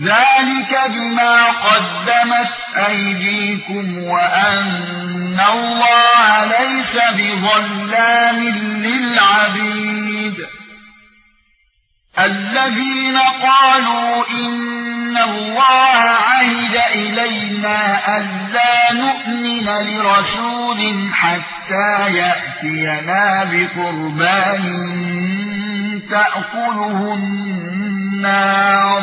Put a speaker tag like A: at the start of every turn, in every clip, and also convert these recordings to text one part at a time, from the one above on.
A: ذلك بما قدمت ايديكم وان الله ليس بظلام للعبيد الذين قالوا ان الله عهد الينا الا نؤمن لرسول حتى ياتينا بقربان تاكله النار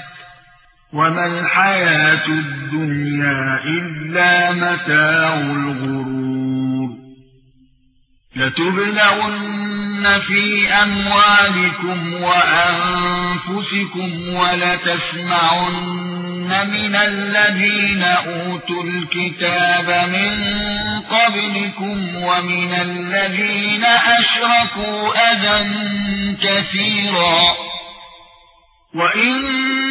A: وَمَا الْحَيَاةُ الدُّنْيَا إِلَّا مَتَاعُ الْغُرُورِ لَتُبْلَوُنَّ فِي أَمْوَالِكُمْ وَأَنفُسِكُمْ وَلَتَسْمَعُنَّ مِنَ الَّذِينَ أُوتُوا الْكِتَابَ مِنْ قَبْلِكُمْ وَمِنَ الَّذِينَ أَشْرَكُوا أَذًى كَثِيرًا وَإِن